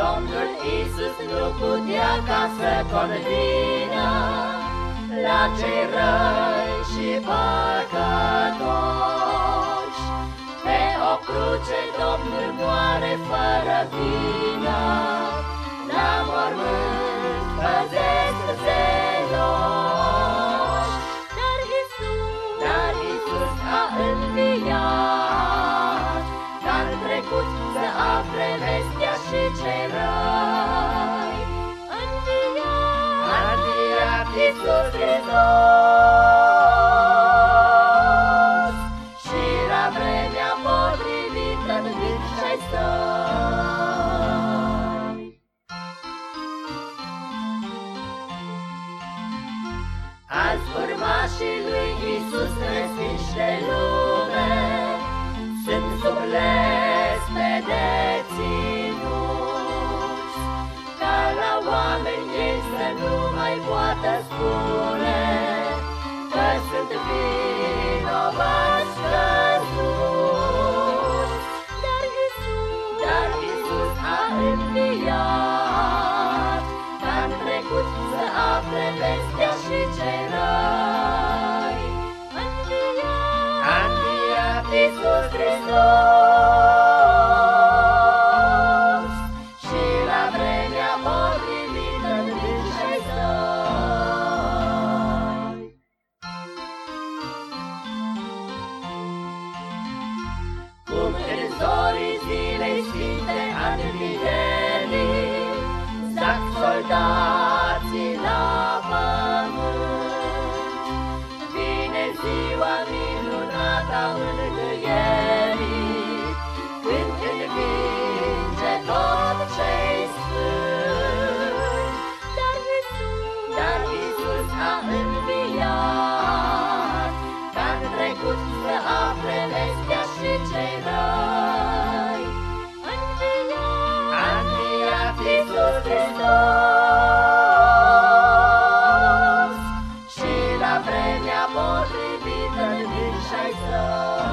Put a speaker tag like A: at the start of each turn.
A: Domnul Isus nu putea ca să convină la cei răi și păcătoși. Pe o cruce Domnul moare fără vină, și cei răi.
B: înviat,
A: A înviat Iisus Hristos și la vremea potrivită în și-ai săi. Azi urmașii lui Iisus nu mai poată spune că sunt vinovați căzuți.
B: dar Isus,
A: Dar Iisus a înviat, Ca-n trecut să afle vestea și cei răi.
B: înviat,
A: A înviat Iisus Hristos zilei sfinte admierii Zac soldații la pământ. Vine ziua minunată a Hristos